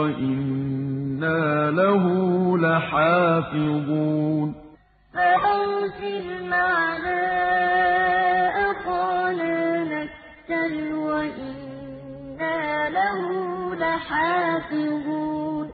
وَإِنَّا لَهُ لَحَافِظُونَ. فَأَرْسِلْ مَعَنَا أَخَانَا نَكْتَلْ وَإِنَّا لَهُ لَحَافِظُونَ.